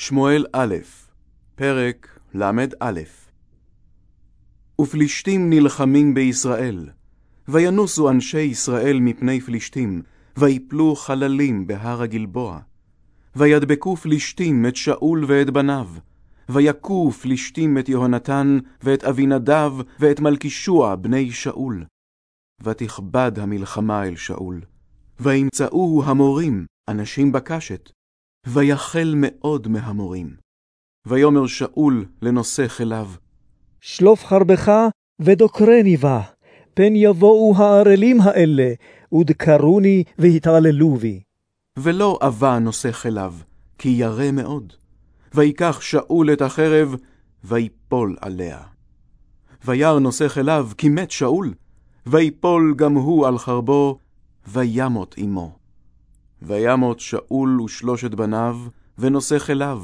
שמואל א', פרק ל"א. ופלישתים נלחמים בישראל, וינוסו אנשי ישראל מפני פלישתים, ויפלו חללים בהר הגלבוע. וידבקו פלישתים את שאול ואת בניו, ויכו פלישתים את יהונתן, ואת אבינדב, ואת מלכישוע בני שאול. ותכבד המלחמה אל שאול, וימצאוהו המורים, אנשים בקשת, ויחל מאוד מהמורים. ויאמר שאול לנושא כליו, שלוף חרבך ודוקרני בה, פן יבואו הערלים האלה, ודקרוני והתעללו בי. ולא אבה נושא כליו, כי ירא מאוד. ויקח שאול את החרב, ויפול עליה. וירא נושא כליו, כי מת שאול, ויפול גם הוא על חרבו, וימות עמו. וימות שאול ושלושת בניו, ונושא כליו,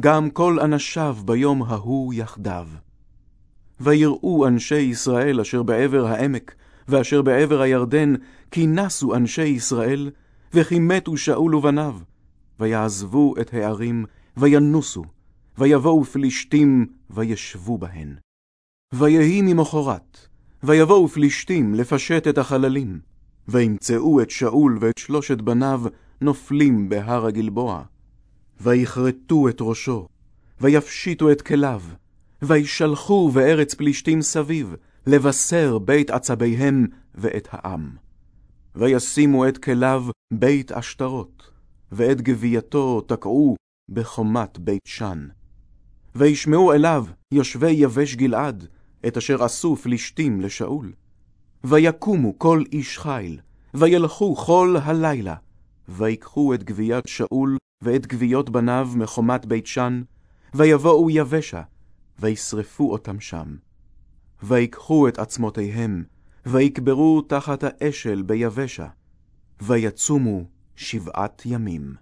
גם כל אנשיו ביום ההוא יחדיו. ויראו אנשי ישראל אשר בעבר העמק, ואשר בעבר הירדן, כי נסו אנשי ישראל, וכי מתו שאול ובניו. ויעזבו את הערים, וינוסו, ויבואו פלישתים, וישבו בהן. ויהי ממחרת, ויבואו פלישתים לפשט את החללים, וימצאו את שאול ואת שלושת בניו נופלים בהר הגלבוע. ויכרתו את ראשו, ויפשיטו את כליו, וישלחו בארץ פלישתים סביב, לבשר בית עצביהם ואת העם. וישימו את כליו בית עשתרות, ואת גווייתו תקעו בחומת בית שן. וישמעו אליו יושבי יבש גלעד, את אשר עשו פלישתים לשאול. ויקומו כל איש חיל, וילכו כל הלילה, ויקחו את גוויית שאול ואת גוויות בניו מחומת בית שן, ויבואו יבשה, וישרפו אותם שם. ויקחו את עצמותיהם, ויקברו תחת האשל ביבשה, ויצומו שבעת ימים.